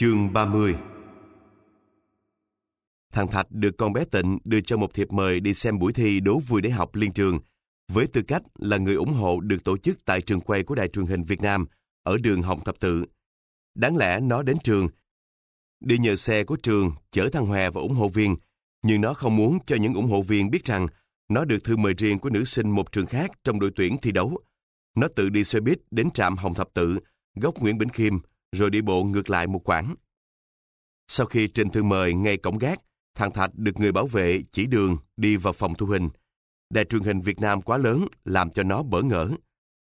Chương 30 Thằng Thạch được con bé Tịnh đưa cho một thiệp mời đi xem buổi thi đố vui để học liên trường, với tư cách là người ủng hộ được tổ chức tại trường quay của Đài truyền hình Việt Nam ở đường Hồng Thập Tự. Đáng lẽ nó đến trường, đi nhờ xe của trường chở thằng Hòa và ủng hộ viên, nhưng nó không muốn cho những ủng hộ viên biết rằng nó được thư mời riêng của nữ sinh một trường khác trong đội tuyển thi đấu. Nó tự đi xe buýt đến trạm Hồng Thập Tự, góc Nguyễn Bỉnh Khiêm, rồi đi bộ ngược lại một quãng. Sau khi trình thư mời ngay cổng gác, thằng Thạch được người bảo vệ chỉ đường đi vào phòng thu hình. Đài truyền hình Việt Nam quá lớn làm cho nó bỡ ngỡ.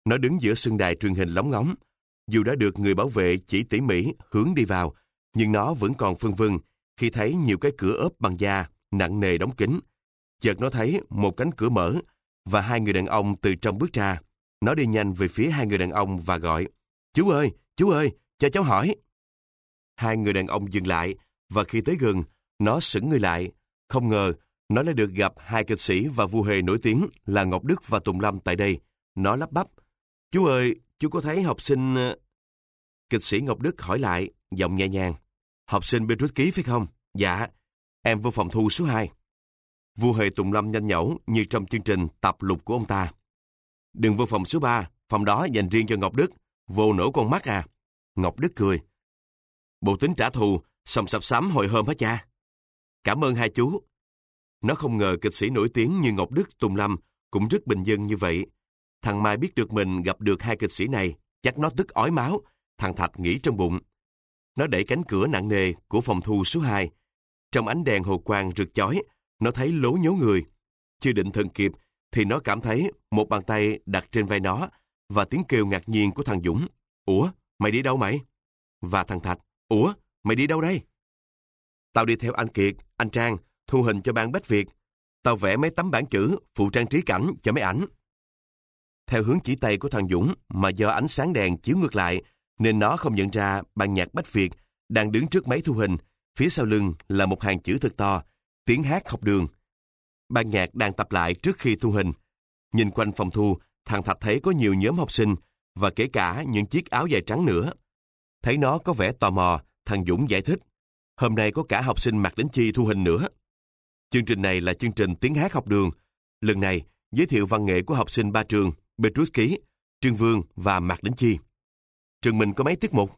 Nó đứng giữa sân đài truyền hình lóng ngóng. Dù đã được người bảo vệ chỉ tỉ mỉ hướng đi vào, nhưng nó vẫn còn phân vân khi thấy nhiều cái cửa ốp bằng da nặng nề đóng kín. Chợt nó thấy một cánh cửa mở và hai người đàn ông từ trong bước ra. Nó đi nhanh về phía hai người đàn ông và gọi Chú ơi, chú ơi, cho cháu hỏi. Hai người đàn ông dừng lại và khi tới gần, nó sững người lại. Không ngờ, nó lại được gặp hai kịch sĩ và vua hề nổi tiếng là Ngọc Đức và Tùng Lâm tại đây. Nó lắp bắp. Chú ơi, chú có thấy học sinh... Ờ? Kịch sĩ Ngọc Đức hỏi lại, giọng nhẹ nhàng. Học sinh bên rút ký phải không? Dạ, em vô phòng thu số 2. Vua hề Tùng Lâm nhanh nhẩu như trong chương trình tập lục của ông ta. Đừng vô phòng số 3, phòng đó dành riêng cho Ngọc Đức. Vô nổ con mắt à. Ngọc Đức cười. Bộ tính trả thù, xong sập sắm hồi hôm hả cha? Cảm ơn hai chú. Nó không ngờ kịch sĩ nổi tiếng như Ngọc Đức, Tùng Lâm cũng rất bình dân như vậy. Thằng Mai biết được mình gặp được hai kịch sĩ này, chắc nó tức ói máu, thằng Thạch nghĩ trong bụng. Nó đẩy cánh cửa nặng nề của phòng thu số 2. Trong ánh đèn hồ quang rực chói, nó thấy lố nhố người. Chưa định thần kịp, thì nó cảm thấy một bàn tay đặt trên vai nó và tiếng kêu ngạc nhiên của thằng Dũng. Ủa, mày đi đâu mày? Và thằng Thạch, Ủa, mày đi đâu đây? Tao đi theo anh Kiệt, anh Trang, thu hình cho ban Bách Việt. Tao vẽ mấy tấm bản chữ, phụ trang trí cảnh cho mấy ảnh. Theo hướng chỉ tay của thằng Dũng mà do ánh sáng đèn chiếu ngược lại, nên nó không nhận ra ban nhạc Bách Việt đang đứng trước máy thu hình, phía sau lưng là một hàng chữ thật to, tiếng hát học đường. Ban nhạc đang tập lại trước khi thu hình. Nhìn quanh phòng thu, thằng Thạch thấy có nhiều nhóm học sinh và kể cả những chiếc áo dài trắng nữa. Thấy nó có vẻ tò mò, thằng Dũng giải thích. Hôm nay có cả học sinh mặc đến chi thu hình nữa. Chương trình này là chương trình tiếng hát học đường. Lần này, giới thiệu văn nghệ của học sinh ba trường, Petrus Ký, Trương Vương và Mạc Đến Chi. Trường mình có mấy tiết mục?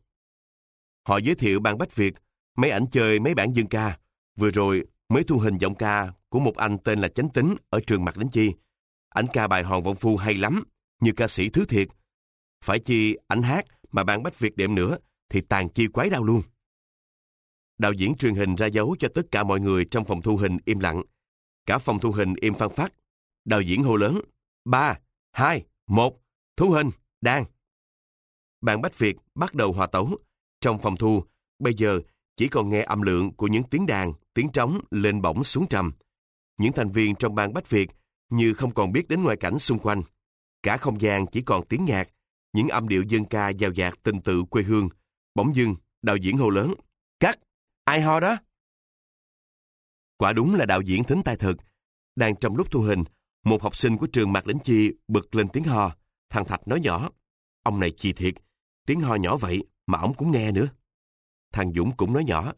Họ giới thiệu ban Bách Việt, mấy ảnh chơi mấy bản dân ca. Vừa rồi mới thu hình giọng ca của một anh tên là Chánh Tính ở trường Mạc Đến Chi. Ảnh ca bài Hòn Vọng Phu hay lắm, như ca sĩ thứ thiệt. Phải chi ảnh hát mà bạn Bách Việt đệm nữa thì tàn chi quái đau luôn. Đạo diễn truyền hình ra dấu cho tất cả mọi người trong phòng thu hình im lặng. Cả phòng thu hình im phăng phát. Đạo diễn hô lớn. 3, 2, 1, thu hình, đang. Bạn Bách Việt bắt đầu hòa tấu. Trong phòng thu, bây giờ chỉ còn nghe âm lượng của những tiếng đàn, tiếng trống lên bổng xuống trầm. Những thành viên trong ban Bách Việt như không còn biết đến ngoại cảnh xung quanh. Cả không gian chỉ còn tiếng nhạc, những âm điệu dân ca giàu dạt tình tự quê hương. Bỗng dưng, đạo diễn hô lớn. Cắt! Ai ho đó? Quả đúng là đạo diễn thính tai thật Đang trong lúc thu hình, một học sinh của trường Mạc Lĩnh Chi bực lên tiếng ho. Thằng Thạch nói nhỏ. Ông này chi thiệt, tiếng ho nhỏ vậy mà ông cũng nghe nữa. Thằng Dũng cũng nói nhỏ.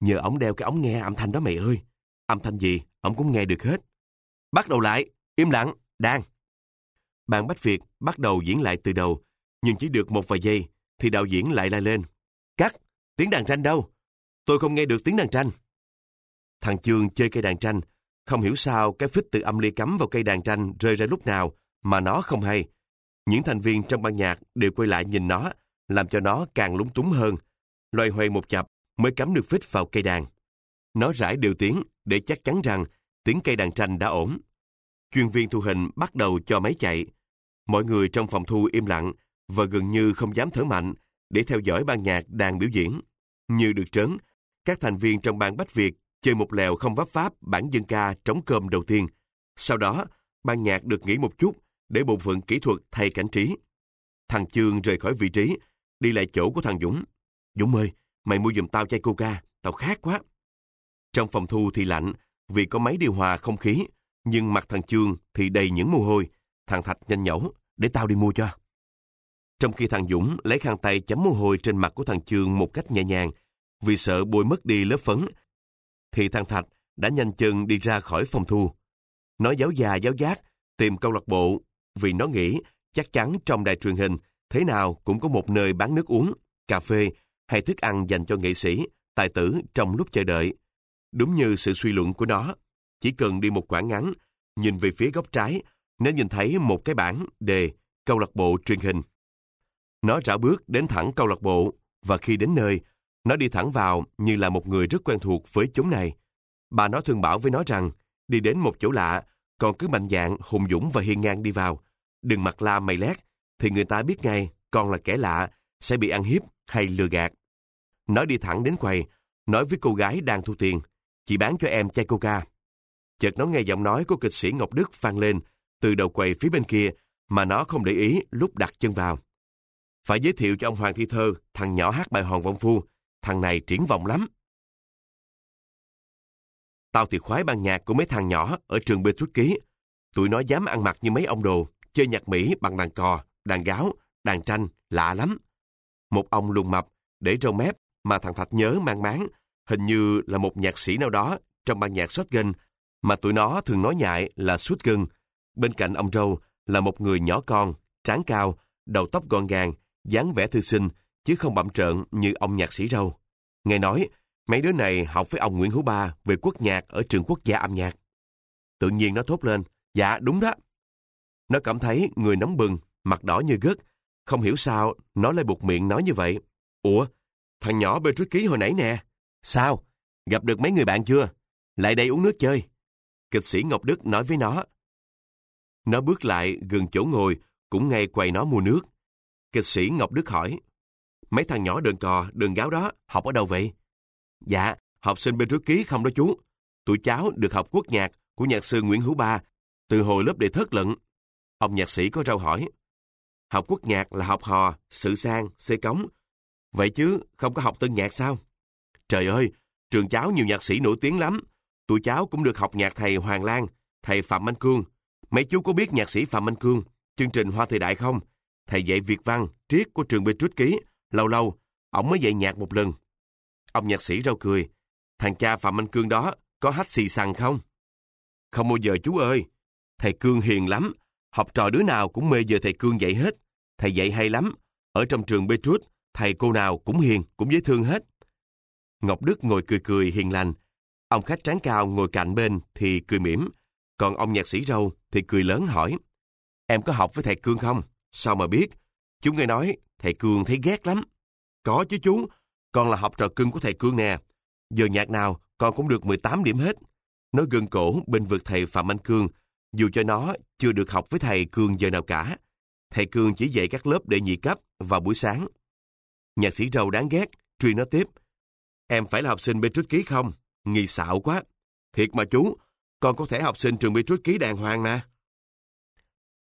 Nhờ ông đeo cái ống nghe âm thanh đó mày ơi. Âm thanh gì, ông cũng nghe được hết. Bắt đầu lại, im lặng, đang. Bạn Bách Việt bắt đầu diễn lại từ đầu, nhưng chỉ được một vài giây thì đạo diễn lại la lên. Cắt, tiếng đàn tranh đâu? Tôi không nghe được tiếng đàn tranh. Thằng Chương chơi cây đàn tranh, không hiểu sao cái phích từ âm ly cắm vào cây đàn tranh rơi ra lúc nào mà nó không hay. Những thành viên trong ban nhạc đều quay lại nhìn nó, làm cho nó càng lúng túng hơn. Loay hoay một chập mới cắm được phích vào cây đàn. Nó rải đều tiếng để chắc chắn rằng tiếng cây đàn tranh đã ổn. Chuyên viên thu hình bắt đầu cho máy chạy. Mọi người trong phòng thu im lặng và gần như không dám thở mạnh để theo dõi ban nhạc đang biểu diễn. Như được trớn, các thành viên trong ban Bách Việt chơi một lèo không vấp pháp bản dân ca trống cơm đầu tiên. Sau đó, ban nhạc được nghỉ một chút để bộ phận kỹ thuật thay cảnh trí. Thằng Chương rời khỏi vị trí, đi lại chỗ của thằng Dũng. Dũng ơi, mày mua giùm tao chai coca, tao khát quá. Trong phòng thu thì lạnh, vì có máy điều hòa không khí, nhưng mặt thằng Chương thì đầy những mồ hôi. Thằng Thạch nhanh nhẩu, để tao đi mua cho. Trong khi thằng Dũng lấy khăn tay chấm mồ hôi trên mặt của thằng Trương một cách nhẹ nhàng, vì sợ bôi mất đi lớp phấn, thì thằng Thạch đã nhanh chân đi ra khỏi phòng thu. Nó giáo già giáo giác tìm câu lạc bộ vì nó nghĩ chắc chắn trong đài truyền hình thế nào cũng có một nơi bán nước uống, cà phê hay thức ăn dành cho nghệ sĩ, tài tử trong lúc chờ đợi. Đúng như sự suy luận của nó, chỉ cần đi một quãng ngắn, nhìn về phía góc trái, nó nhìn thấy một cái bảng đề câu lạc bộ truyền hình. Nó rảo bước đến thẳng câu lạc bộ và khi đến nơi, nó đi thẳng vào như là một người rất quen thuộc với chúng này. Bà nó thường bảo với nó rằng, đi đến một chỗ lạ, còn cứ mạnh dạn, hùng dũng và hiên ngang đi vào. Đừng mặt la mày lét, thì người ta biết ngay con là kẻ lạ, sẽ bị ăn hiếp hay lừa gạt. Nó đi thẳng đến quầy, nói với cô gái đang thu tiền, chị bán cho em chai coca. Chợt nó nghe giọng nói của kịch sĩ Ngọc Đức vang lên từ đầu quầy phía bên kia mà nó không để ý lúc đặt chân vào. Phải giới thiệu cho ông Hoàng Thi Thơ, thằng nhỏ hát bài Hòn Vong Phu, thằng này triển vọng lắm. Tao thì khoái ban nhạc của mấy thằng nhỏ ở trường bê thuốc ký. Tụi nó dám ăn mặc như mấy ông đồ, chơi nhạc Mỹ bằng đàn cò, đàn gáo, đàn tranh, lạ lắm. Một ông lùn mập, để râu mép mà thằng Thạch nhớ mang máng, hình như là một nhạc sĩ nào đó trong ban nhạc shotgun mà tụi nó thường nói nhại là shotgun. Bên cạnh ông râu là một người nhỏ con, trán cao, đầu tóc gọn gàng, dáng vẻ thư sinh, chứ không bậm trợn như ông nhạc sĩ râu. Nghe nói, mấy đứa này học với ông Nguyễn Hữu Ba về quốc nhạc ở trường quốc gia âm nhạc. Tự nhiên nó thốt lên, dạ đúng đó. Nó cảm thấy người nóng bừng, mặt đỏ như gất, không hiểu sao nó lại buộc miệng nói như vậy. Ủa, thằng nhỏ bê trút ký hồi nãy nè. Sao? Gặp được mấy người bạn chưa? Lại đây uống nước chơi. Kịch sĩ Ngọc Đức nói với nó. Nó bước lại gần chỗ ngồi, cũng ngay quầy nó mua nước. Kịch sĩ Ngọc Đức hỏi. Mấy thằng nhỏ đường cò, đường gáo đó, học ở đâu vậy? Dạ, học sinh bên trước ký không đó chú. Tụi cháu được học quốc nhạc của nhạc sư Nguyễn Hữu Ba từ hồi lớp đệ thất lận. Ông nhạc sĩ có rau hỏi. Học quốc nhạc là học hò, sự sang, xê cống. Vậy chứ không có học tân nhạc sao? Trời ơi, trường cháu nhiều nhạc sĩ nổi tiếng lắm. Tụi cháu cũng được học nhạc thầy Hoàng Lan, thầy Phạm Anh Cương. Mấy chú có biết nhạc sĩ Phạm Anh Cương, chương trình Hoa Thời Đại không? Thầy dạy Việt văn, triết của trường Petrus Ký. Lâu lâu, ổng mới dạy nhạc một lần. Ông nhạc sĩ rau cười. Thằng cha Phạm Anh Cương đó có hát xì xằng không? Không bao giờ chú ơi. Thầy Cương hiền lắm. Học trò đứa nào cũng mê giờ thầy Cương dạy hết. Thầy dạy hay lắm. Ở trong trường Petrus, thầy cô nào cũng hiền, cũng dễ thương hết. Ngọc Đức ngồi cười cười hiền lành. Ông khách tráng cao ngồi cạnh bên thì cười mỉm. Còn ông nhạc sĩ râu thì cười lớn hỏi. Em có học với thầy Cương không? Sao mà biết? Chúng nghe nói thầy Cương thấy ghét lắm. Có chứ chú, con là học trò cưng của thầy Cương nè. Giờ nhạc nào con cũng được 18 điểm hết. Nó gần cổ bên vực thầy Phạm Anh Cương, dù cho nó chưa được học với thầy Cương giờ nào cả. Thầy Cương chỉ dạy các lớp để nhị cấp vào buổi sáng. Nhạc sĩ râu đáng ghét, truy nó tiếp. Em phải là học sinh bê trút ký không? Nghi xạo quá. Thiệt mà chú, con có thể học sinh trường bê trút ký đàng hoàng nè.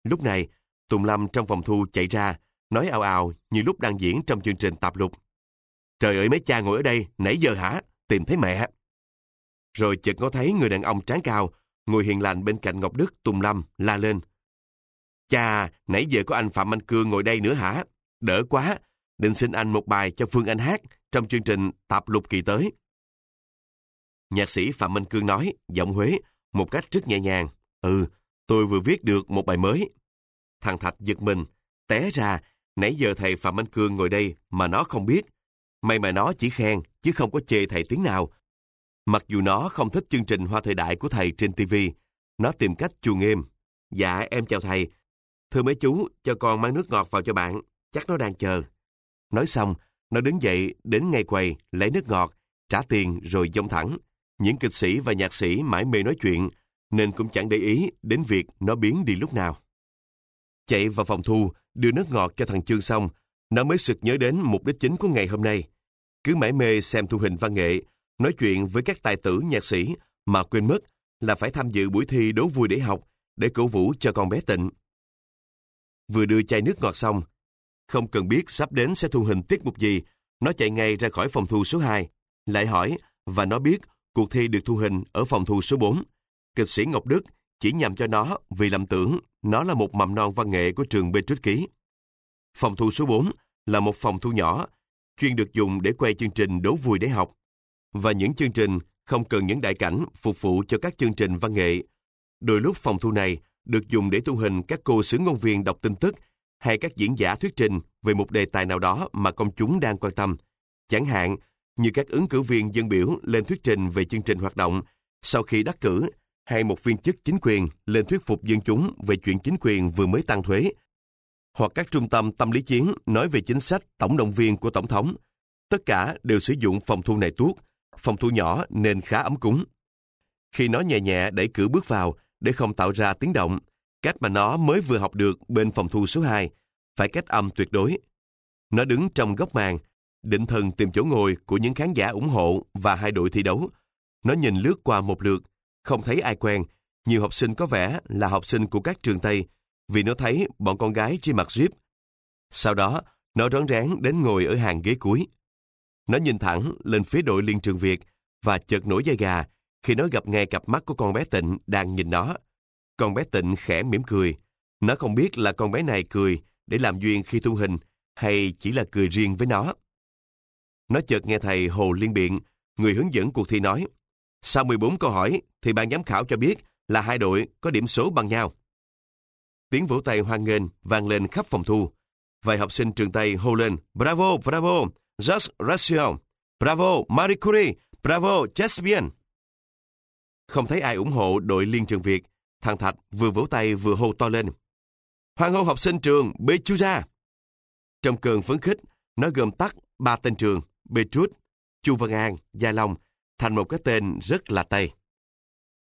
Lúc này, Tùng Lâm trong phòng thu chạy ra, nói ào ào như lúc đang diễn trong chương trình tạp lục. Trời ơi mấy cha ngồi ở đây, nãy giờ hả? Tìm thấy mẹ. Rồi chợt có thấy người đàn ông tráng cao, ngồi hiền lành bên cạnh Ngọc Đức, Tùng Lâm, la lên. Cha, nãy giờ có anh Phạm Anh Cương ngồi đây nữa hả? Đỡ quá, định xin anh một bài cho Phương Anh hát trong chương trình tạp lục kỳ tới. Nhạc sĩ Phạm Minh Cương nói, giọng Huế, một cách rất nhẹ nhàng. Ừ, tôi vừa viết được một bài mới. Thằng Thạch giật mình, té ra, nãy giờ thầy Phạm Anh Cương ngồi đây mà nó không biết. May mà nó chỉ khen, chứ không có chê thầy tiếng nào. Mặc dù nó không thích chương trình Hoa Thời Đại của thầy trên TV, nó tìm cách chuồng êm. Dạ, em chào thầy. Thưa mấy chú, cho con mang nước ngọt vào cho bạn. Chắc nó đang chờ. Nói xong, nó đứng dậy đến ngay quầy, lấy nước ngọt, trả tiền rồi dông thẳng. Những kịch sĩ và nhạc sĩ mãi mê nói chuyện, nên cũng chẳng để ý đến việc nó biến đi lúc nào. Chạy vào phòng thu, đưa nước ngọt cho thằng Chương xong, nó mới sực nhớ đến mục đích chính của ngày hôm nay. Cứ mãi mê xem thu hình văn nghệ, nói chuyện với các tài tử nhạc sĩ mà quên mất là phải tham dự buổi thi đố vui để học, để cổ vũ cho con bé tịnh. Vừa đưa chai nước ngọt xong, không cần biết sắp đến sẽ thu hình tiết mục gì, nó chạy ngay ra khỏi phòng thu số 2, lại hỏi và nó biết cuộc thi được thu hình ở phòng thu số 4. Kịch sĩ Ngọc Đức chỉ nhằm cho nó vì lầm tưởng nó là một mầm non văn nghệ của trường Petrus Ký. Phòng thu số 4 là một phòng thu nhỏ, chuyên được dùng để quay chương trình đố vui để học. Và những chương trình không cần những đại cảnh phục vụ cho các chương trình văn nghệ. Đôi lúc phòng thu này được dùng để tu hình các cô sứ ngôn viên đọc tin tức hay các diễn giả thuyết trình về một đề tài nào đó mà công chúng đang quan tâm. Chẳng hạn như các ứng cử viên dân biểu lên thuyết trình về chương trình hoạt động sau khi đắc cử hay một viên chức chính quyền lên thuyết phục dân chúng về chuyện chính quyền vừa mới tăng thuế hoặc các trung tâm tâm lý chiến nói về chính sách tổng động viên của Tổng thống. Tất cả đều sử dụng phòng thu này tuốt, phòng thu nhỏ nên khá ấm cúng. Khi nó nhẹ nhẹ đẩy cửa bước vào để không tạo ra tiếng động, cách mà nó mới vừa học được bên phòng thu số 2, phải cách âm tuyệt đối. Nó đứng trong góc màn, định thần tìm chỗ ngồi của những khán giả ủng hộ và hai đội thi đấu. Nó nhìn lướt qua một lượt, không thấy ai quen. Nhiều học sinh có vẻ là học sinh của các trường Tây, vì nó thấy bọn con gái chỉ mặc jeep. Sau đó, nó rón rén đến ngồi ở hàng ghế cuối. Nó nhìn thẳng lên phía đội liên trường Việt và chợt nổi dây gà khi nó gặp ngay cặp mắt của con bé Tịnh đang nhìn nó. Con bé Tịnh khẽ mỉm cười. Nó không biết là con bé này cười để làm duyên khi thu hình hay chỉ là cười riêng với nó. Nó chợt nghe thầy Hồ Liên Biện, người hướng dẫn cuộc thi nói, sau 14 câu hỏi thì ban giám khảo cho biết là hai đội có điểm số bằng nhau. Tiếng vỗ tay hoan nghênh vang lên khắp phòng thu. Vài học sinh trường Tây hô lên Bravo, bravo, Just Ratio, Bravo, Marie Curie, Bravo, Chespian. Không thấy ai ủng hộ đội liên trường Việt, thằng Thạch vừa vỗ tay vừa hô to lên. Hoàng hôn học sinh trường Bechuja. Trong cơn phấn khích, nó gồm tắt ba tên trường Betrut, Chu Văn An, Gia Long thành một cái tên rất là Tây.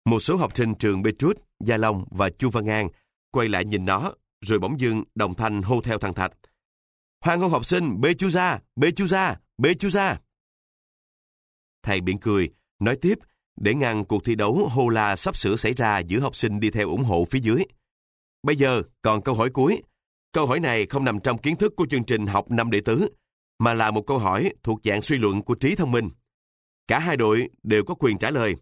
Một số học sinh trường Petrus, Gia Long và Chu Văn An quay lại nhìn nó, rồi bỗng dưng đồng thanh hô theo thằng Thạch. Hoàng hôn học sinh, bê chu ra, bê chu ra, bê chu ra. Thầy biển cười, nói tiếp, để ngăn cuộc thi đấu hô la sắp sửa xảy ra giữa học sinh đi theo ủng hộ phía dưới. Bây giờ còn câu hỏi cuối. Câu hỏi này không nằm trong kiến thức của chương trình học năm đệ tứ, mà là một câu hỏi thuộc dạng suy luận của trí thông minh. Cả hai đội đều có quyền trả lời.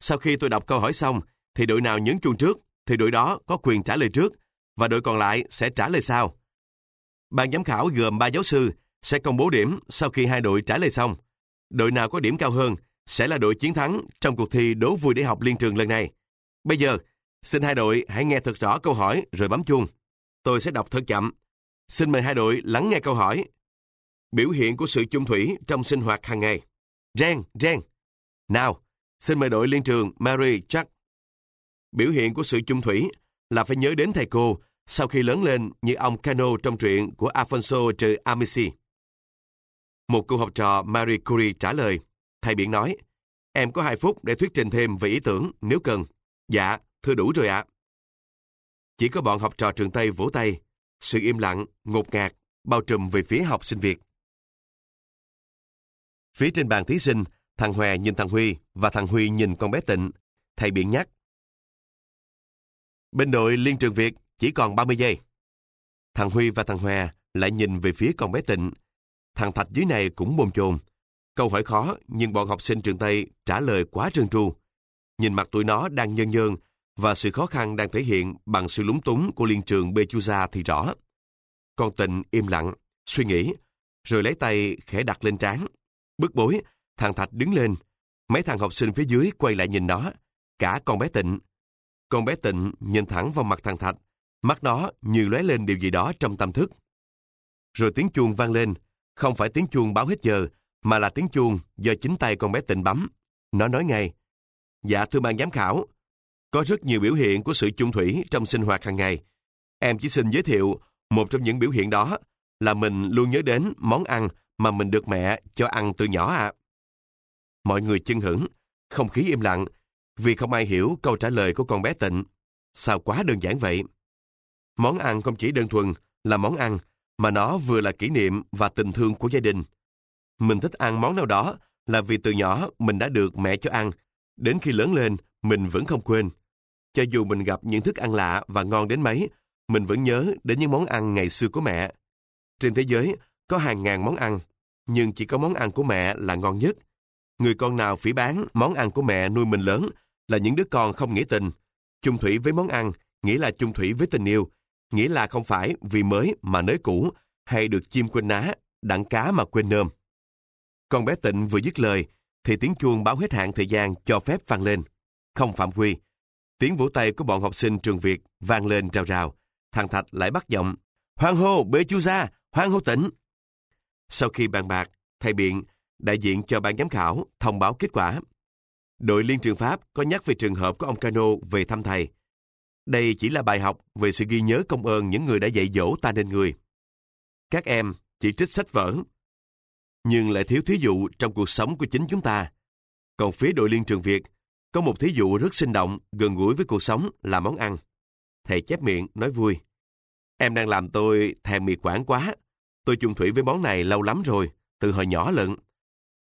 Sau khi tôi đọc câu hỏi xong, thì đội nào nhấn chuông trước, thì đội đó có quyền trả lời trước, và đội còn lại sẽ trả lời sau. Ban giám khảo gồm ba giáo sư sẽ công bố điểm sau khi hai đội trả lời xong. Đội nào có điểm cao hơn sẽ là đội chiến thắng trong cuộc thi đố vui để học liên trường lần này. Bây giờ, xin hai đội hãy nghe thật rõ câu hỏi rồi bấm chuông. Tôi sẽ đọc thật chậm. Xin mời hai đội lắng nghe câu hỏi. Biểu hiện của sự chung thủy trong sinh hoạt hàng ngày. Ren, Ren. Nào, xin mời đội liên trường Mary Chuck. Biểu hiện của sự chung thủy là phải nhớ đến thầy cô sau khi lớn lên như ông Cano trong truyện của Alfonso trừ Amici. Một cô học trò Marie Curie trả lời. Thầy Biển nói, em có hai phút để thuyết trình thêm về ý tưởng nếu cần. Dạ, thưa đủ rồi ạ. Chỉ có bọn học trò trường Tây vỗ tay, sự im lặng, ngột ngạt, bao trùm về phía học sinh Việt. Phía trên bàn thí sinh, thằng Hòe nhìn thằng Huy và thằng Huy nhìn con bé Tịnh. Thầy Biển nhắc. Bên đội Liên trường Việt chỉ còn 30 giây. Thằng Huy và thằng Hòe lại nhìn về phía con bé Tịnh. Thằng Thạch dưới này cũng bồn chồn. Câu hỏi khó nhưng bọn học sinh trường Tây trả lời quá trơn tru. Nhìn mặt tụi nó đang nhân nhơn và sự khó khăn đang thể hiện bằng sự lúng túng của liên trường Bechuza thì rõ. Con Tịnh im lặng, suy nghĩ, rồi lấy tay khẽ đặt lên trán. Bức bối, thằng Thạch đứng lên. Mấy thằng học sinh phía dưới quay lại nhìn nó. Cả con bé Tịnh. Con bé Tịnh nhìn thẳng vào mặt thằng Thạch. Mắt nó như lóe lên điều gì đó trong tâm thức. Rồi tiếng chuông vang lên. Không phải tiếng chuông báo hết giờ, mà là tiếng chuông do chính tay con bé Tịnh bấm. Nó nói ngay. Dạ thưa ban giám khảo, có rất nhiều biểu hiện của sự chung thủy trong sinh hoạt hàng ngày. Em chỉ xin giới thiệu một trong những biểu hiện đó là mình luôn nhớ đến món ăn mà mình được mẹ cho ăn từ nhỏ ạ. À. Mọi người chân hững, không khí im lặng, vì không ai hiểu câu trả lời của con bé Tịnh. Sao quá đơn giản vậy? Món ăn không chỉ đơn thuần là món ăn, mà nó vừa là kỷ niệm và tình thương của gia đình. Mình thích ăn món nào đó là vì từ nhỏ mình đã được mẹ cho ăn. Đến khi lớn lên, mình vẫn không quên. Cho dù mình gặp những thức ăn lạ và ngon đến mấy, mình vẫn nhớ đến những món ăn ngày xưa của mẹ. Trên thế giới, có hàng ngàn món ăn, nhưng chỉ có món ăn của mẹ là ngon nhất. Người con nào phỉ bán món ăn của mẹ nuôi mình lớn là những đứa con không nghĩa tình. Chung thủy với món ăn, nghĩa là chung thủy với tình yêu, nghĩa là không phải vì mới mà nới cũ, hay được chim quên ná, đặng cá mà quên nơm. Con bé Tịnh vừa dứt lời, thì tiếng chuông báo hết hạn thời gian cho phép vang lên. Không phạm quy. Tiếng vỗ tay của bọn học sinh trường Việt vang lên rào rào. Thằng Thạch lại bắt giọng. Hoan hô, bê chú ra, hoan hô tỉnh. Sau khi bàn bạc, thầy biện, đại diện cho ban giám khảo, thông báo kết quả. Đội liên trường Pháp có nhắc về trường hợp của ông Cano về thăm thầy. Đây chỉ là bài học về sự ghi nhớ công ơn những người đã dạy dỗ ta nên người. Các em chỉ trích sách vở, nhưng lại thiếu thí dụ trong cuộc sống của chính chúng ta. Còn phía đội liên trường Việt, có một thí dụ rất sinh động, gần gũi với cuộc sống là món ăn. Thầy chép miệng, nói vui. Em đang làm tôi thèm mì quảng quá. Tôi chung thủy với món này lâu lắm rồi, từ hồi nhỏ lận.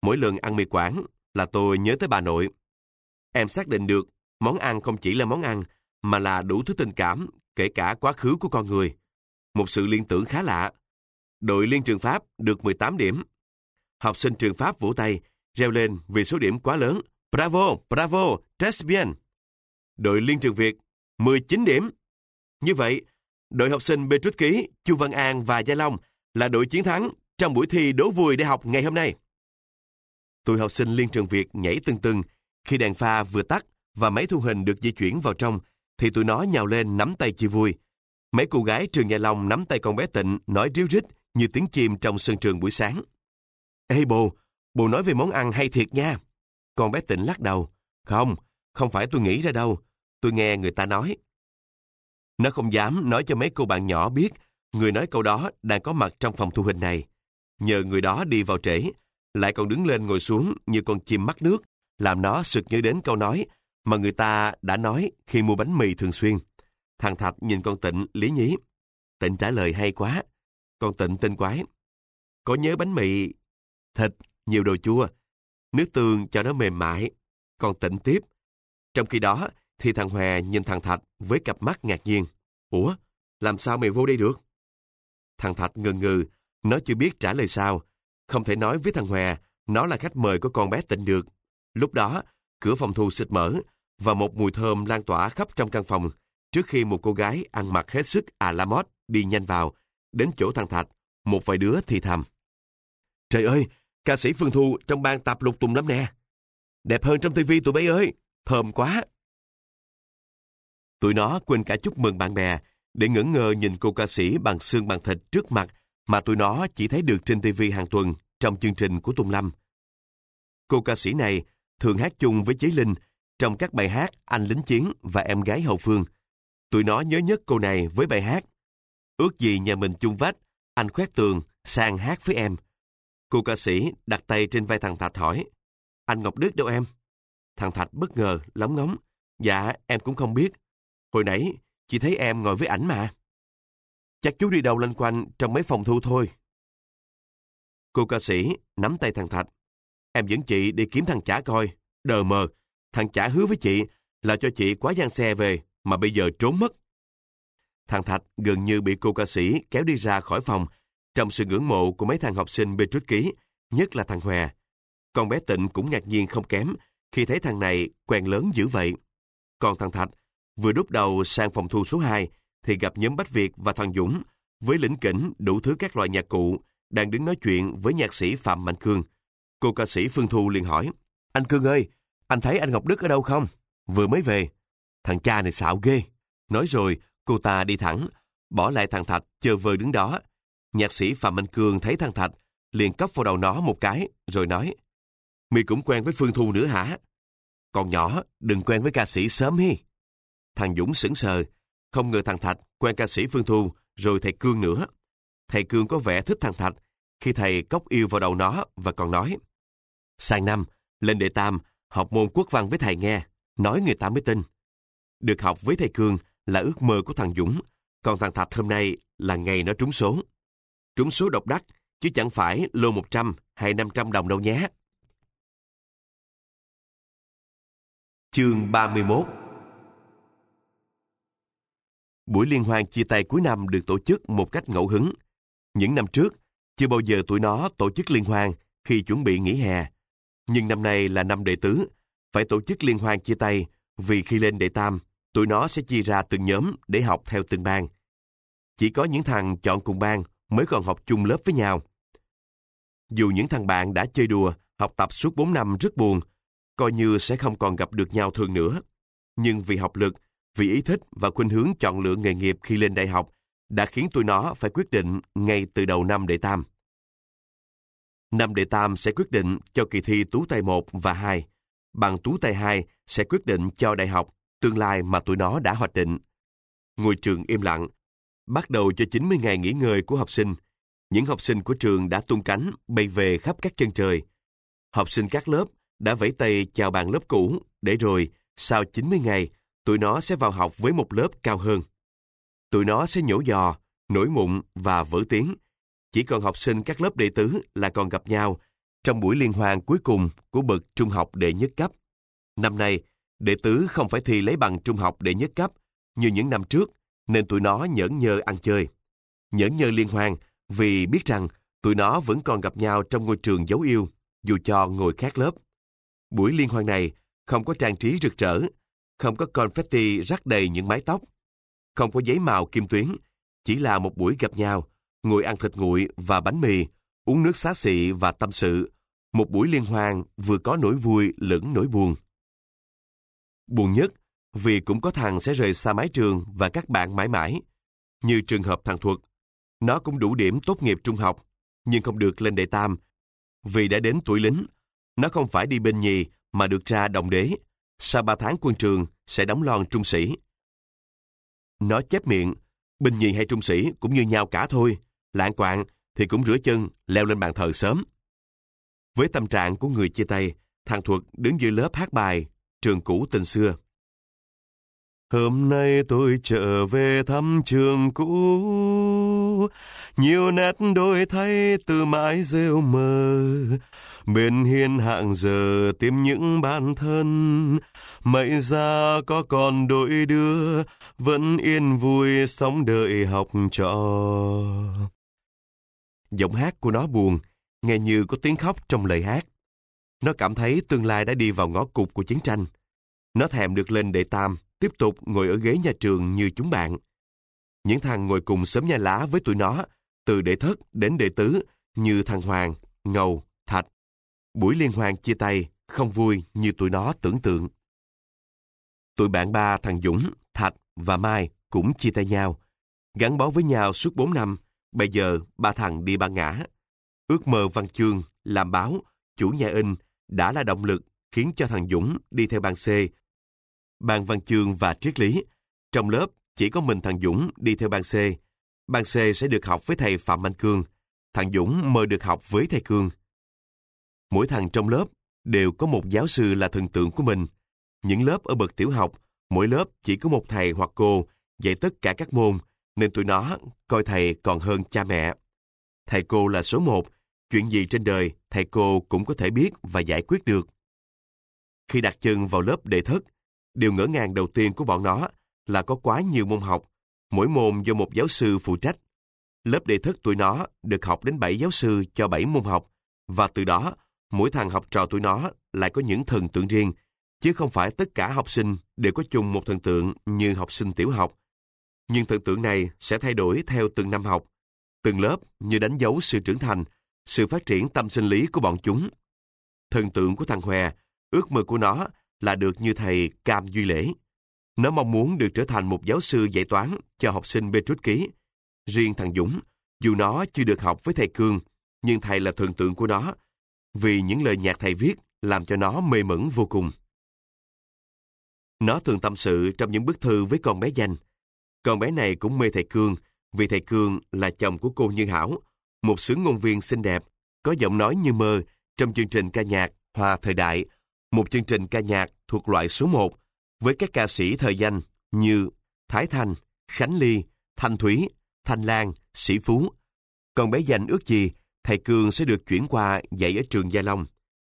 Mỗi lần ăn mì quảng là tôi nhớ tới bà nội. Em xác định được món ăn không chỉ là món ăn, mà là đủ thứ tình cảm, kể cả quá khứ của con người. Một sự liên tưởng khá lạ. Đội liên trường Pháp được 18 điểm. Học sinh trường Pháp vỗ tay, reo lên vì số điểm quá lớn. Bravo, bravo, très bien. Đội liên trường Việt, 19 điểm. Như vậy, đội học sinh Bê Ký, Chu Văn An và Gia Long là đội chiến thắng trong buổi thi đố vui đại học ngày hôm nay. Tụi học sinh liên trường Việt nhảy tưng tưng khi đèn pha vừa tắt và máy thu hình được di chuyển vào trong thì tụi nó nhào lên nắm tay chia vui. Mấy cô gái trường Nhà Long nắm tay con bé Tịnh nói ríu rít như tiếng chim trong sân trường buổi sáng. Ê bồ, bồ nói về món ăn hay thiệt nha. Con bé Tịnh lắc đầu. Không, không phải tôi nghĩ ra đâu. Tôi nghe người ta nói. Nó không dám nói cho mấy cô bạn nhỏ biết người nói câu đó đang có mặt trong phòng thu hình này. Nhờ người đó đi vào trễ, lại còn đứng lên ngồi xuống như con chim mắc nước, làm nó sực nhớ đến câu nói mà người ta đã nói khi mua bánh mì thường xuyên. Thằng Thạch nhìn con Tịnh lý nhí. Tịnh trả lời hay quá. Con Tịnh tên quái. Có nhớ bánh mì, thịt, nhiều đồ chua, nước tương cho nó mềm mại. Con Tịnh tiếp. Trong khi đó, thì thằng Hòa nhìn thằng Thạch với cặp mắt ngạc nhiên. Ủa, làm sao mày vô đây được? Thằng Thạch ngần ngừ, nó chưa biết trả lời sao. Không thể nói với thằng Hòa, nó là khách mời của con bé Tịnh được. Lúc đó, cửa phòng thu xịt mở và một mùi thơm lan tỏa khắp trong căn phòng trước khi một cô gái ăn mặc hết sức à la mót đi nhanh vào, đến chỗ thằng Thạch, một vài đứa thì thầm. Trời ơi, ca sĩ Phương Thu trong ban tạp lục tùng lắm nè. Đẹp hơn trong tivi tụi bay ơi, thơm quá. Tụi nó quên cả chúc mừng bạn bè để ngẩn ngơ nhìn cô ca sĩ bằng xương bằng thịt trước mặt mà tụi nó chỉ thấy được trên tivi hàng tuần trong chương trình của Tùng Lâm. Cô ca sĩ này thường hát chung với Chí Linh trong các bài hát Anh lính chiến và Em gái hậu phương. Tụi nó nhớ nhất cô này với bài hát Ước gì nhà mình chung vách, anh khoét tường, sang hát với em. Cô ca sĩ đặt tay trên vai thằng Thạch hỏi Anh Ngọc Đức đâu em? Thằng Thạch bất ngờ, lóng ngóng. Dạ, em cũng không biết. Hồi nãy, chỉ thấy em ngồi với ảnh mà. Chắc chú đi đâu lanh quanh trong mấy phòng thu thôi. Cô ca sĩ nắm tay thằng Thạch. Em dẫn chị đi kiếm thằng chả coi. Đờ mờ, thằng chả hứa với chị là cho chị quá gian xe về mà bây giờ trốn mất. Thằng Thạch gần như bị cô ca sĩ kéo đi ra khỏi phòng trong sự ngưỡng mộ của mấy thằng học sinh bê trút ký, nhất là thằng Hòa. Con bé Tịnh cũng ngạc nhiên không kém khi thấy thằng này quen lớn dữ vậy. Còn thằng Thạch vừa đút đầu sang phòng thu số 2 thì gặp nhóm Bách Việt và thằng Dũng với lĩnh kỉnh đủ thứ các loại nhạc cụ đang đứng nói chuyện với nhạc sĩ Phạm Mạnh Cương. Cô ca sĩ Phương Thu liền hỏi, Anh Cương ơi, anh thấy anh Ngọc Đức ở đâu không? Vừa mới về. Thằng cha này xạo ghê. Nói rồi, cô ta đi thẳng, bỏ lại thằng Thạch chờ vơi đứng đó. Nhạc sĩ Phạm Mạnh Cương thấy thằng Thạch, liền cấp vào đầu nó một cái, rồi nói, Mày cũng quen với Phương Thu nữa hả? Còn nhỏ, đừng quen với ca sĩ sớm hi. Thằng Dũng sững sờ, không ngờ thằng Thạch quen ca sĩ Phương Thu, rồi thầy Cương nữa. Thầy Cương có vẻ thích thằng Thạch, khi thầy cốc yêu vào đầu nó và còn nói, Sang năm, lên đệ tam, học môn quốc văn với thầy nghe, nói người ta mới tin. Được học với thầy Cương là ước mơ của thằng Dũng, còn thằng Thạch hôm nay là ngày nó trúng số. Trúng số độc đắc, chứ chẳng phải lô 100 hay 500 đồng đâu nhé. Chương 31 Buổi liên hoan chia tay cuối năm được tổ chức một cách ngẫu hứng. Những năm trước, chưa bao giờ tụi nó tổ chức liên hoan khi chuẩn bị nghỉ hè. Nhưng năm nay là năm đệ tứ, phải tổ chức liên hoan chia tay vì khi lên đệ tam, tụi nó sẽ chia ra từng nhóm để học theo từng bang. Chỉ có những thằng chọn cùng bang mới còn học chung lớp với nhau. Dù những thằng bạn đã chơi đùa, học tập suốt 4 năm rất buồn, coi như sẽ không còn gặp được nhau thường nữa. Nhưng vì học lực, vì ý thích và khuynh hướng chọn lựa nghề nghiệp khi lên đại học đã khiến tụi nó phải quyết định ngay từ đầu năm đệ tam. Năm đệ tam sẽ quyết định cho kỳ thi tú tay 1 và 2. Bằng tú tay 2 sẽ quyết định cho đại học, tương lai mà tụi nó đã hoạch định. Ngôi trường im lặng. Bắt đầu cho 90 ngày nghỉ ngơi của học sinh, những học sinh của trường đã tung cánh bay về khắp các chân trời. Học sinh các lớp đã vẫy tay chào bạn lớp cũ, để rồi, sau 90 ngày, tụi nó sẽ vào học với một lớp cao hơn. Tụi nó sẽ nhổ giò, nổi mụn và vỡ tiếng. Chỉ còn học sinh các lớp đệ tứ là còn gặp nhau trong buổi liên hoan cuối cùng của bậc trung học đệ nhất cấp. Năm nay, đệ tứ không phải thi lấy bằng trung học đệ nhất cấp như những năm trước, nên tụi nó nhẫn nhơ ăn chơi. Nhẫn nhơ liên hoan vì biết rằng tụi nó vẫn còn gặp nhau trong ngôi trường dấu yêu, dù cho ngồi khác lớp. Buổi liên hoan này không có trang trí rực rỡ, không có confetti rắc đầy những mái tóc, không có giấy màu kim tuyến, chỉ là một buổi gặp nhau, ngồi ăn thịt nguội và bánh mì, uống nước xá xị và tâm sự. Một buổi liên hoan vừa có nỗi vui lẫn nỗi buồn. Buồn nhất vì cũng có thằng sẽ rời xa mái trường và các bạn mãi mãi. Như trường hợp thằng Thuật, nó cũng đủ điểm tốt nghiệp trung học, nhưng không được lên đệ tam. Vì đã đến tuổi lính, nó không phải đi bên nhì mà được ra đồng đế. Sau ba tháng quân trường sẽ đóng lon trung sĩ. Nó chép miệng, binh nhì hay trung sĩ cũng như nhau cả thôi. Lạng quạng thì cũng rửa chân, leo lên bàn thờ sớm. Với tâm trạng của người chia tay, thằng Thuật đứng dưới lớp hát bài, trường cũ tình xưa. Hôm nay tôi trở về thăm trường cũ, nhiều nét đổi thay từ mãi rêu mờ. Bên hiên hạng giờ tìm những bạn thân, Mậy ra có còn đôi đưa, vẫn yên vui sống đợi học trò. Giọng hát của nó buồn, nghe như có tiếng khóc trong lời hát. Nó cảm thấy tương lai đã đi vào ngõ cụt của chiến tranh. Nó thèm được lên đệ tam, tiếp tục ngồi ở ghế nhà trường như chúng bạn. Những thằng ngồi cùng sớm nhà lá với tụi nó, từ đệ thất đến đệ tứ, như thằng Hoàng, Ngầu, Thạch. Buổi liên hoan chia tay, không vui như tụi nó tưởng tượng. Tụi bạn ba thằng Dũng, Thạch và Mai cũng chia tay nhau. Gắn bó với nhau suốt 4 năm, bây giờ ba thằng đi ba ngã. Ước mơ văn chương, làm báo, chủ nhà in đã là động lực khiến cho thằng Dũng đi theo ban C ban văn chương và triết lý. Trong lớp, chỉ có mình thằng Dũng đi theo ban C. Ban C sẽ được học với thầy Phạm Anh Cương. Thằng Dũng mời được học với thầy Cương. Mỗi thằng trong lớp đều có một giáo sư là thần tượng của mình. Những lớp ở bậc tiểu học, mỗi lớp chỉ có một thầy hoặc cô dạy tất cả các môn, nên tụi nó coi thầy còn hơn cha mẹ. Thầy cô là số một, chuyện gì trên đời thầy cô cũng có thể biết và giải quyết được. Khi đặt chân vào lớp đệ thất, Điều ngỡ ngàng đầu tiên của bọn nó là có quá nhiều môn học, mỗi môn do một giáo sư phụ trách. Lớp đệ thất tụi nó được học đến 7 giáo sư cho 7 môn học, và từ đó, mỗi thằng học trò tụi nó lại có những thần tượng riêng, chứ không phải tất cả học sinh đều có chung một thần tượng như học sinh tiểu học. Nhưng thần tượng này sẽ thay đổi theo từng năm học, từng lớp như đánh dấu sự trưởng thành, sự phát triển tâm sinh lý của bọn chúng. Thần tượng của thằng Hòe, ước mơ của nó là được như thầy Cam Duy Lễ. Nó mong muốn được trở thành một giáo sư dạy toán cho học sinh Petrus Ký. Riêng thằng Dũng, dù nó chưa được học với thầy Cương, nhưng thầy là thần tượng của nó, vì những lời nhạc thầy viết làm cho nó mê mẩn vô cùng. Nó thường tâm sự trong những bức thư với con bé danh. Con bé này cũng mê thầy Cương, vì thầy Cương là chồng của cô Như Hảo, một sứ ngôn viên xinh đẹp, có giọng nói như mơ trong chương trình ca nhạc Hòa Thời Đại một chương trình ca nhạc thuộc loại số 1 với các ca sĩ thời danh như Thái Thanh, Khánh Ly, Thanh Thúy, Thanh Lan, Sĩ Phú. Còn bé dành ước gì, thầy cương sẽ được chuyển qua dạy ở trường Gia Long.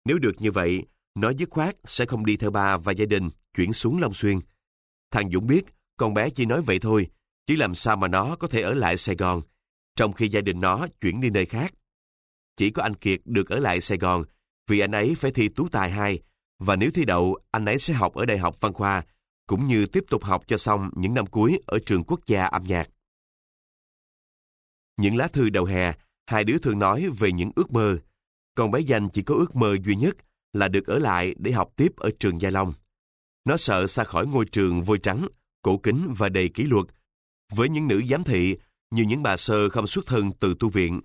Nếu được như vậy, nó dứt khoát sẽ không đi theo bà và gia đình chuyển xuống Long Xuyên. Thằng Dũng biết con bé chỉ nói vậy thôi, chứ làm sao mà nó có thể ở lại Sài Gòn, trong khi gia đình nó chuyển đi nơi khác. Chỉ có anh Kiệt được ở lại Sài Gòn vì anh ấy phải thi tú tài 2 và nếu thi đậu, anh ấy sẽ học ở Đại học Văn Khoa, cũng như tiếp tục học cho xong những năm cuối ở trường quốc gia âm nhạc. Những lá thư đầu hè, hai đứa thường nói về những ước mơ. Còn bé Danh chỉ có ước mơ duy nhất là được ở lại để học tiếp ở trường Gia Long. Nó sợ xa khỏi ngôi trường vôi trắng, cổ kính và đầy kỷ luật, với những nữ giám thị như những bà sơ không xuất thân từ tu viện.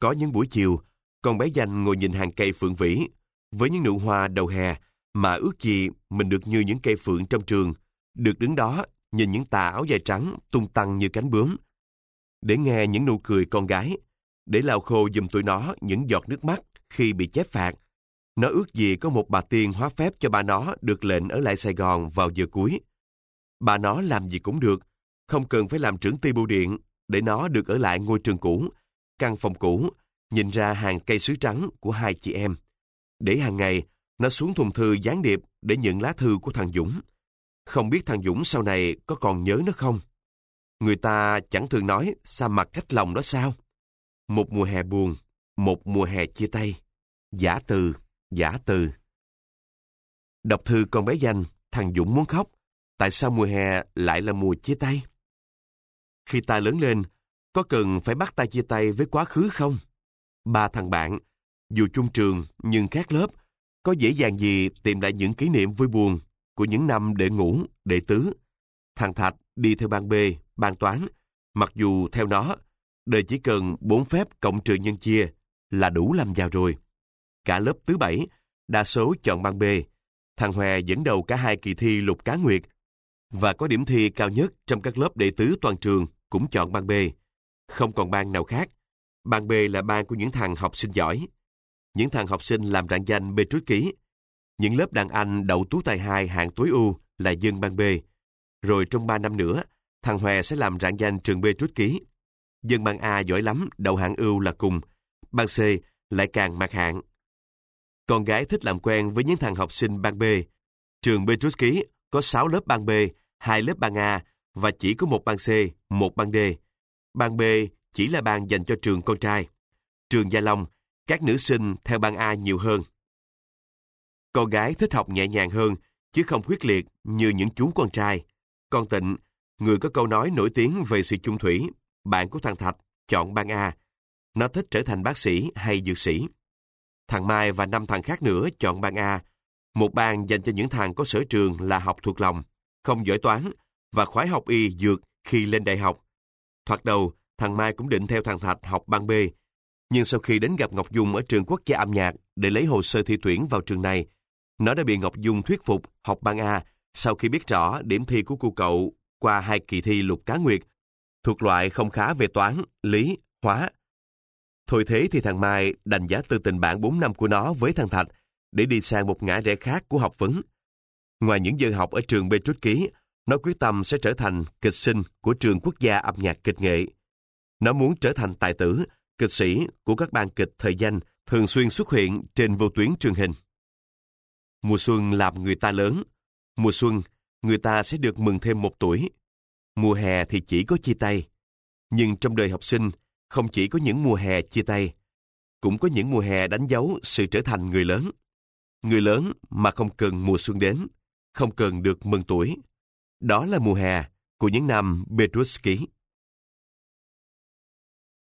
Có những buổi chiều, con bé Danh ngồi nhìn hàng cây phượng vĩ, với những nụ hoa đầu hè, mà ước gì mình được như những cây phượng trong trường, được đứng đó nhìn những tà áo dài trắng tung tăng như cánh bướm. Để nghe những nụ cười con gái, để lau khô giùm tụi nó những giọt nước mắt khi bị chép phạt. Nó ước gì có một bà tiên hóa phép cho bà nó được lệnh ở lại Sài Gòn vào giờ cuối. Bà nó làm gì cũng được, không cần phải làm trưởng ty bưu điện để nó được ở lại ngôi trường cũ, căn phòng cũ, nhìn ra hàng cây sứ trắng của hai chị em. Để hàng ngày, nó xuống thùng thư gián điệp để nhận lá thư của thằng Dũng. Không biết thằng Dũng sau này có còn nhớ nó không? Người ta chẳng thường nói xa mặt cách lòng đó sao? Một mùa hè buồn, một mùa hè chia tay. Giả từ, giả từ. Đọc thư con bé danh, thằng Dũng muốn khóc. Tại sao mùa hè lại là mùa chia tay? Khi ta lớn lên, có cần phải bắt ta chia tay với quá khứ không? Ba thằng bạn, dù chung trường nhưng khác lớp, có dễ dàng gì tìm lại những kỷ niệm vui buồn của những năm đệ ngũ, đệ tứ. Thằng Thạch đi theo ban B, ban toán, mặc dù theo nó, đời chỉ cần bốn phép cộng trừ nhân chia là đủ làm giàu rồi. Cả lớp thứ bảy, đa số chọn ban B. Thằng Hòe dẫn đầu cả hai kỳ thi lục cá nguyệt và có điểm thi cao nhất trong các lớp đệ tứ toàn trường cũng chọn ban B. Không còn ban nào khác. Ban B là ban của những thằng học sinh giỏi. Những thằng học sinh làm rạng danh B trút ký. Những lớp đàn anh đậu tú tài hai hạng tối ưu là dân ban B. Rồi trong 3 năm nữa, thằng Hòe sẽ làm rạng danh trường B trút ký. Dân ban A giỏi lắm, đậu hạng ưu là cùng. Ban C lại càng mặc hạng. Con gái thích làm quen với những thằng học sinh ban B. Trường B ký có 6 lớp ban B, 2 lớp ban A và chỉ có một ban C, một ban D. Ban B chỉ là ban dành cho trường con trai. Trường Gia Long, các nữ sinh theo ban A nhiều hơn. Con gái thích học nhẹ nhàng hơn, chứ không quyết liệt như những chú con trai. Con Tịnh, người có câu nói nổi tiếng về sự chung thủy, bạn của thằng Thạch, chọn ban A. Nó thích trở thành bác sĩ hay dược sĩ. Thằng Mai và năm thằng khác nữa chọn ban A, một ban dành cho những thằng có sở trường là học thuộc lòng, không giỏi toán và khoái học y dược khi lên đại học. Thoạt đầu, thằng Mai cũng định theo thằng Thạch học ban B, nhưng sau khi đến gặp Ngọc Dung ở trường quốc gia âm nhạc để lấy hồ sơ thi tuyển vào trường này, nó đã bị Ngọc Dung thuyết phục học ban A sau khi biết rõ điểm thi của cô cậu qua hai kỳ thi lục cá nguyệt, thuộc loại không khá về toán, lý, hóa. Thôi thế thì thằng Mai đành giá từ tình bạn 4 năm của nó với thằng Thạch để đi sang một ngã rẽ khác của học vấn. Ngoài những giờ học ở trường Bê Trút Ký, nó quyết tâm sẽ trở thành kịch sinh của trường quốc gia âm nhạc kịch nghệ. Nó muốn trở thành tài tử, kịch sĩ của các ban kịch thời danh thường xuyên xuất hiện trên vô tuyến truyền hình. Mùa xuân làm người ta lớn. Mùa xuân, người ta sẽ được mừng thêm một tuổi. Mùa hè thì chỉ có chia tay. Nhưng trong đời học sinh, không chỉ có những mùa hè chia tay, cũng có những mùa hè đánh dấu sự trở thành người lớn. Người lớn mà không cần mùa xuân đến, không cần được mừng tuổi. Đó là mùa hè của những năm Petruski.